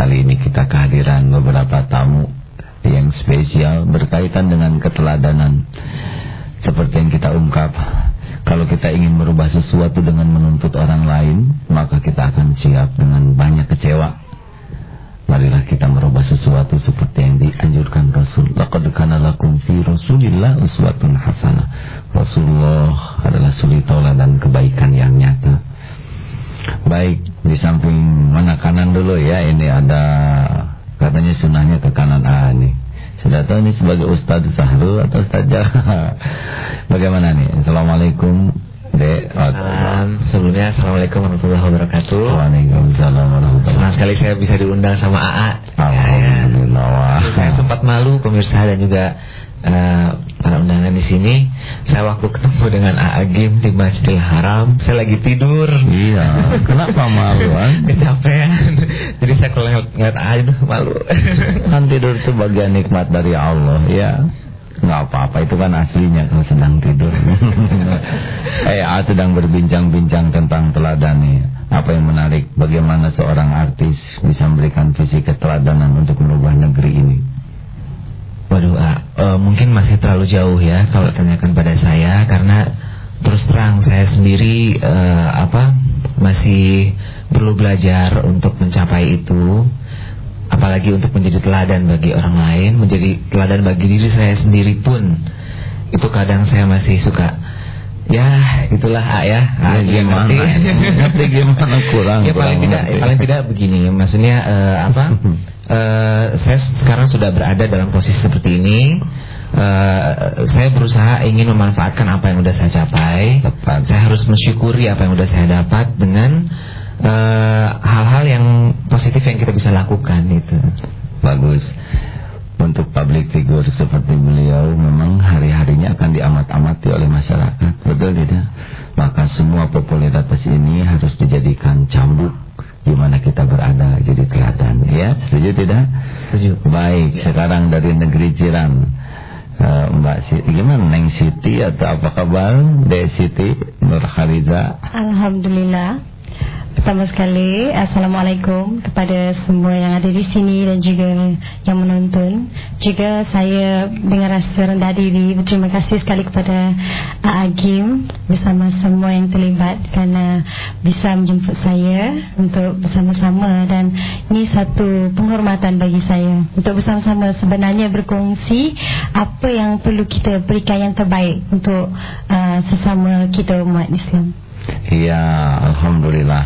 Kali ini kita kehadiran beberapa tamu yang spesial berkaitan dengan keteladanan. Seperti yang kita ungkap, kalau kita ingin merubah sesuatu dengan menuntut orang lain, maka kita akan siap dengan banyak kecewa. Marilah kita merubah sesuatu seperti yang dianjurkan Rasul. Laqad kana lakum fi Rasulillah uswatun hasanah. Rasulullah adalah suri dan kebaikan yang nyata. Baik, di samping kanan dulu ya. Ini ada katanya sunahnya ke kanan A nih. Sudah tahu ini sebagai Ustaz Sahrul atau Ustaz Bagaimana nih? Assalamualaikum. Dek, Salam. Sebelumnya Assalamualaikum warahmatullahi wabarakatuh. Waalaikumsalam warahmatullahi Senang sekali saya bisa diundang sama AA. Alhamdulillah. Ya, saya sempat malu pemirsa dan juga uh, para undangan di sini. Saya waktu ketemu dengan AA Gim di Masjidil Haram, saya lagi tidur. Iya. Kenapa malu? Kecapean. Jadi saya kalau ngeliat AA itu malu. kan tidur itu bagian nikmat dari Allah, ya. Nggak apa-apa, itu kan aslinya kalau sedang tidur. eh, A sedang berbincang-bincang tentang teladan nih. Apa yang menarik, bagaimana seorang artis bisa memberikan visi keteladanan untuk merubah negeri ini. Uh, mungkin masih terlalu jauh ya kalau tanyakan pada saya karena terus terang saya sendiri uh, apa masih perlu belajar untuk mencapai itu apalagi untuk menjadi teladan bagi orang lain, menjadi teladan bagi diri saya sendiri pun itu kadang saya masih suka Ya, itulah A ya. A ya, gimana? Ngerti gimana kurang. Ya paling tidak ya, paling tidak begini, maksudnya uh, apa? uh, saya sekarang sudah berada dalam posisi seperti ini. Uh, saya berusaha ingin memanfaatkan apa yang sudah saya capai. Tepat. Saya harus mensyukuri apa yang sudah saya dapat dengan hal-hal uh, yang positif yang kita bisa lakukan itu. Bagus. Untuk public figure seperti beliau memang hari-harinya akan diamat-amati oleh masyarakat. Betul tidak? Maka semua popularitas ini harus dijadikan cambuk di mana kita berada jadi kelihatan. Ya setuju tidak? Setuju. Baik sekarang dari negeri jiran uh, Mbak Siti gimana? Neng Siti atau apa kabar? Dek Siti Nur Khaliza Alhamdulillah. Pertama sekali, Assalamualaikum kepada semua yang ada di sini dan juga yang menonton. Juga saya dengan rasa rendah diri berterima kasih sekali kepada Agim bersama semua yang terlibat kerana bisa menjemput saya untuk bersama-sama dan ini satu penghormatan bagi saya untuk bersama-sama sebenarnya berkongsi apa yang perlu kita berikan yang terbaik untuk uh, sesama kita umat Islam. Iya, alhamdulillah.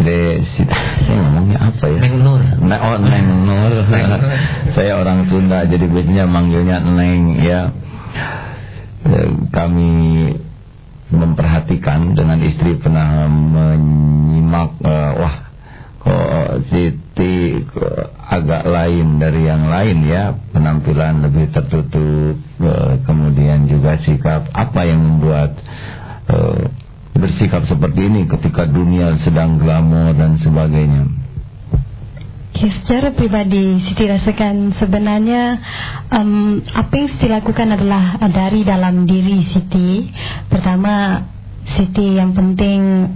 De, saya ngomongnya apa ya? Neng Nur. Ne, oh, Neng Nur. saya orang Sunda jadi biasanya manggilnya Neng ya. Eh, kami memperhatikan dengan istri pernah menyimak uh, wah kok Siti agak lain dari yang lain ya? Penampilan lebih tertutup uh, kemudian juga sikap. Apa yang membuat uh, bersikap seperti ini ketika dunia sedang glamor dan sebagainya? Okay, secara pribadi Siti rasakan sebenarnya um, apa yang Siti lakukan adalah dari dalam diri Siti. Pertama Siti yang penting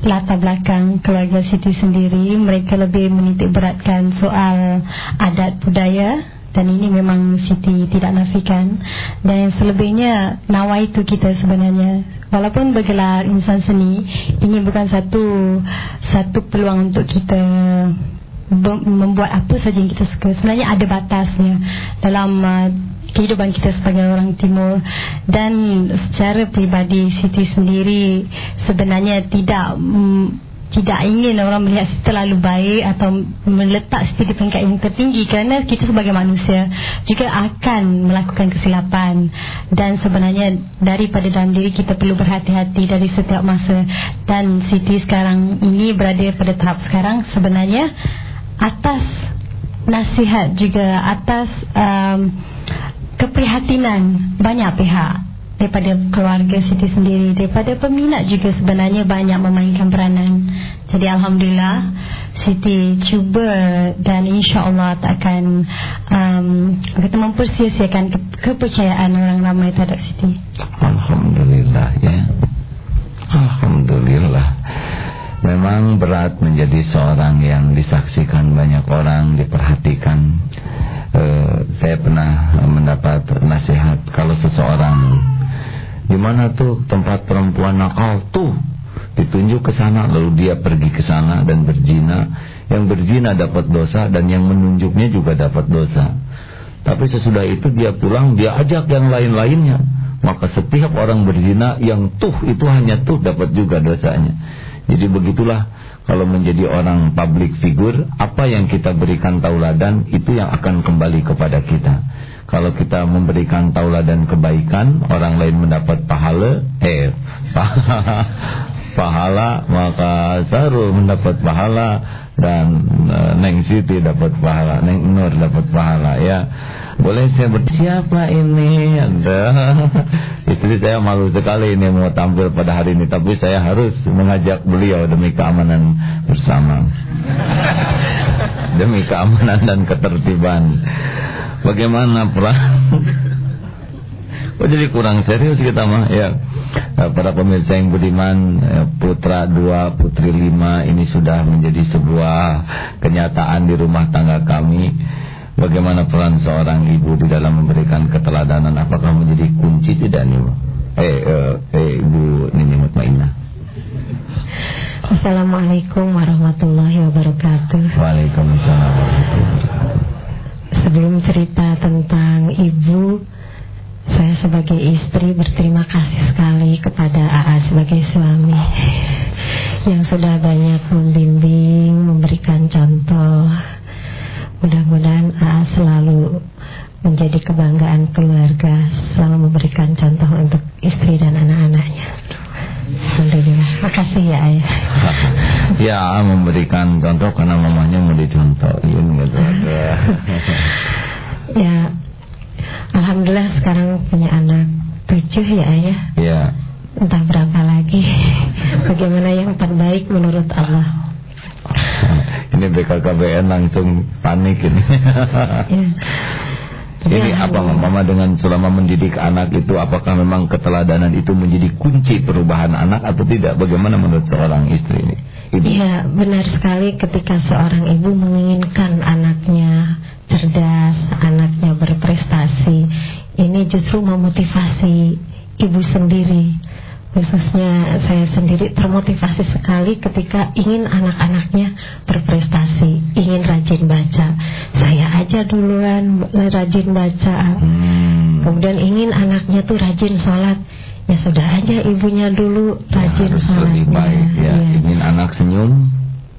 latar belakang keluarga Siti sendiri mereka lebih menitik beratkan soal adat budaya dan ini memang Siti tidak nafikan. Dan yang selebihnya nawa itu kita sebenarnya. Walaupun bergelar insan seni ini bukan satu satu peluang untuk kita membuat apa saja yang kita suka. Sebenarnya ada batasnya dalam uh, kehidupan kita sebagai orang timur dan secara pribadi Siti sendiri sebenarnya tidak mm, tidak ingin orang melihat terlalu baik atau meletak Siti di peringkat yang tertinggi kerana kita sebagai manusia juga akan melakukan kesilapan. Dan sebenarnya daripada dalam diri kita perlu berhati-hati dari setiap masa. Dan Siti sekarang ini berada pada tahap sekarang sebenarnya atas nasihat juga atas um, keprihatinan banyak pihak. Daripada keluarga Siti sendiri daripada peminat juga sebenarnya banyak memainkan peranan. Jadi Alhamdulillah Siti cuba dan insyaAllah tak akan um, kita mempersiasiakan ke kepercayaan orang ramai terhadap Siti. Alhamdulillah ya. Alhamdulillah. Memang berat menjadi seorang yang disaksikan banyak orang, diperhatikan. Eh, saya pernah mendapat nasihat kalau seseorang di mana tuh tempat perempuan nakal tuh ditunjuk ke sana lalu dia pergi ke sana dan berzina. Yang berzina dapat dosa dan yang menunjuknya juga dapat dosa. Tapi sesudah itu dia pulang dia ajak yang lain-lainnya. Maka setiap orang berzina yang tuh itu hanya tuh dapat juga dosanya. Jadi begitulah kalau menjadi orang public figure, apa yang kita berikan tauladan itu yang akan kembali kepada kita. Kalau kita memberikan tauladan kebaikan, orang lain mendapat pahala, eh pahala, maka Sarul mendapat pahala dan uh, Neng Siti dapat pahala, Neng Nur dapat pahala ya. Boleh saya bersiapa ini? Ada istri saya malu sekali ini mau tampil pada hari ini, tapi saya harus mengajak beliau demi keamanan bersama. demi keamanan dan ketertiban. Bagaimana peran? Oh jadi kurang serius kita mah? Ya. Para pemirsa yang budiman, ya, putra dua, putri lima ini sudah menjadi sebuah kenyataan di rumah tangga kami. Bagaimana peran seorang ibu di dalam memberikan keteladanan? Apakah menjadi kunci tidak nih Eh, eh, eh Ibu Nini Mutmainah. Assalamualaikum warahmatullahi wabarakatuh. Waalaikumsalam warahmatullahi wabarakatuh. Sebelum cerita tentang ibu Saya sebagai istri berterima kasih sekali kepada AA sebagai suami Yang sudah banyak membimbing, memberikan contoh Mudah-mudahan AA selalu menjadi kebanggaan keluarga, selalu memberikan contoh untuk istri dan anak-anaknya. Alhamdulillah. Makasih ya ayah. Ya memberikan contoh karena mamanya mau dicontohin gitu. ya, sekarang punya anak tujuh ya ayah. Ya. Entah berapa lagi. Bagaimana yang terbaik menurut Allah. Ini BKKBN langsung panik ini. ya. Ini ya, apa mama dengan selama mendidik anak itu apakah memang keteladanan itu menjadi kunci perubahan anak atau tidak? Bagaimana menurut seorang istri ini? Iya benar sekali ketika seorang ibu menginginkan anaknya cerdas, anaknya berprestasi, ini justru memotivasi ibu sendiri khususnya saya sendiri termotivasi sekali ketika ingin anak-anaknya berprestasi, ingin rajin baca. Saya aja duluan rajin baca. Hmm. Kemudian ingin anaknya tuh rajin sholat. Ya sudah aja ibunya dulu rajin ya, sholat. Lebih baik ya. ya. Ingin anak senyum.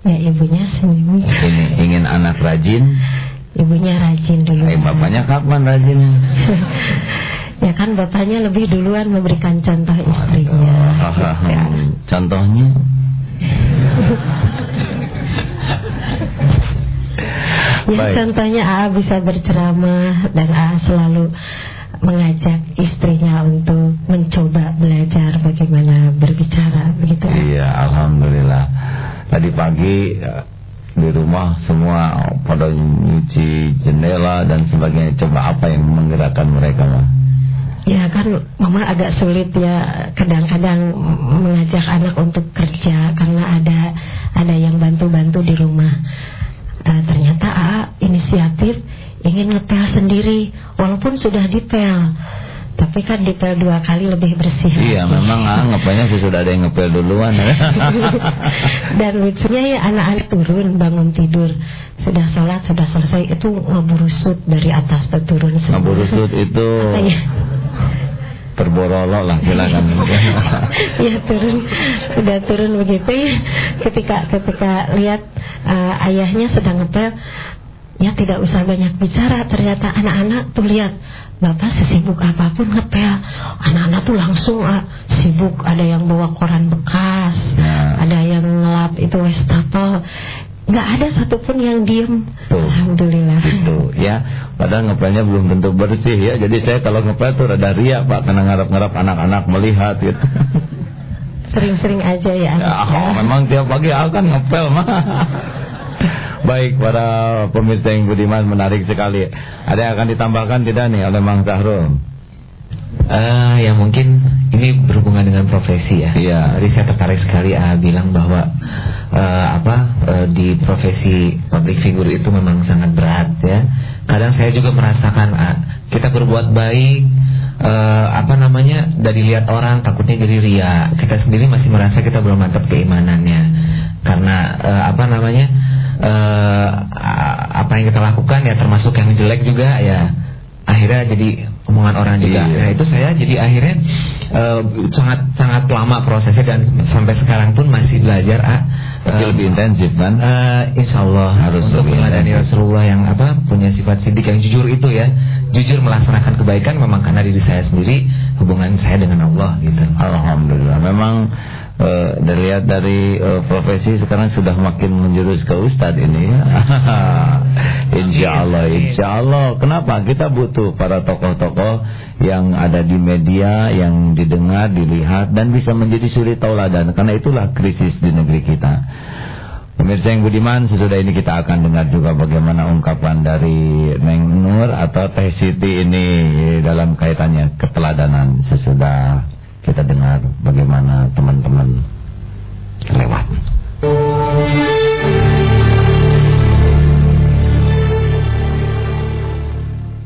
Ya ibunya senyum. Ingin, ingin anak rajin. Ibunya rajin dulu. Eh, bapaknya kapan rajin? Ya kan bapaknya lebih duluan memberikan contoh istrinya. ya. Contohnya? ya Baik. contohnya A bisa berceramah dan A selalu mengajak istrinya untuk mencoba belajar bagaimana berbicara begitu. Iya, alhamdulillah. Tadi pagi di rumah semua pada nyuci jendela dan sebagainya. Coba apa yang menggerakkan mereka, mah? Ya kan mama agak sulit ya kadang-kadang mengajak anak untuk kerja karena ada ada yang bantu-bantu di rumah. Uh, ternyata A inisiatif ingin ngepel sendiri walaupun sudah dipel. Tapi kan dipel dua kali lebih bersih Iya lagi. memang ah, ngepelnya sih sudah ada yang ngepel duluan Dan lucunya ya anak-anak turun bangun tidur Sudah sholat, sudah selesai Itu ngeburusut dari atas turun Ngeburusut itu ya? terborolok lah silakan. ya turun sudah turun begitu ya. Ketika ketika lihat uh, ayahnya sedang ngepel ya tidak usah banyak bicara. Ternyata anak-anak tuh lihat bapak sesibuk apa pun ngepel. Anak-anak tuh langsung uh, sibuk. Ada yang bawa koran bekas ya. ada yang ngelap itu wastafel. Nggak ada satupun yang diem. Tuh, Alhamdulillah. Itu ya. Padahal ngepelnya belum tentu bersih ya. Jadi saya kalau ngepel tuh rada ria pak karena ngarap-ngarap anak-anak melihat gitu. Sering-sering aja ya, ya oh, memang tiap pagi akan ngepel mah Baik para pemirsa yang budiman menarik sekali Ada yang akan ditambahkan tidak nih oleh Mang Sahrul Uh, ya mungkin ini berhubungan dengan profesi ya. Iya. Tadi saya tertarik sekali ah bilang bahwa uh, apa uh, di profesi public figure itu memang sangat berat ya. Kadang saya juga merasakan ah, kita berbuat baik uh, apa namanya dari lihat orang takutnya jadi ria. Kita sendiri masih merasa kita belum mantap keimanannya. Karena uh, apa namanya uh, apa yang kita lakukan ya termasuk yang jelek juga ya akhirnya jadi omongan orang juga. Iya. Nah itu saya jadi akhirnya uh, sangat sangat lama prosesnya dan sampai sekarang pun masih belajar. Ah, uh, lebih intensif kan? Uh, insya Allah harus untuk meladani Rasulullah yang apa punya sifat sidik yang jujur itu ya, jujur melaksanakan kebaikan memang karena diri saya sendiri hubungan saya dengan Allah gitu. Alhamdulillah. Memang uh, dilihat dari uh, profesi sekarang sudah makin menjurus ke ustadz ini ya. insya Allah, insya Allah. Kenapa? Kita butuh para tokoh-tokoh yang ada di media, yang didengar, dilihat dan bisa menjadi suri tauladan. Karena itulah krisis di negeri kita. Pemirsa yang budiman, sesudah ini kita akan dengar juga bagaimana ungkapan dari Neng Nur atau Teh Siti ini dalam kaitannya keteladanan sesudah kita dengar bagaimana teman-teman lewat.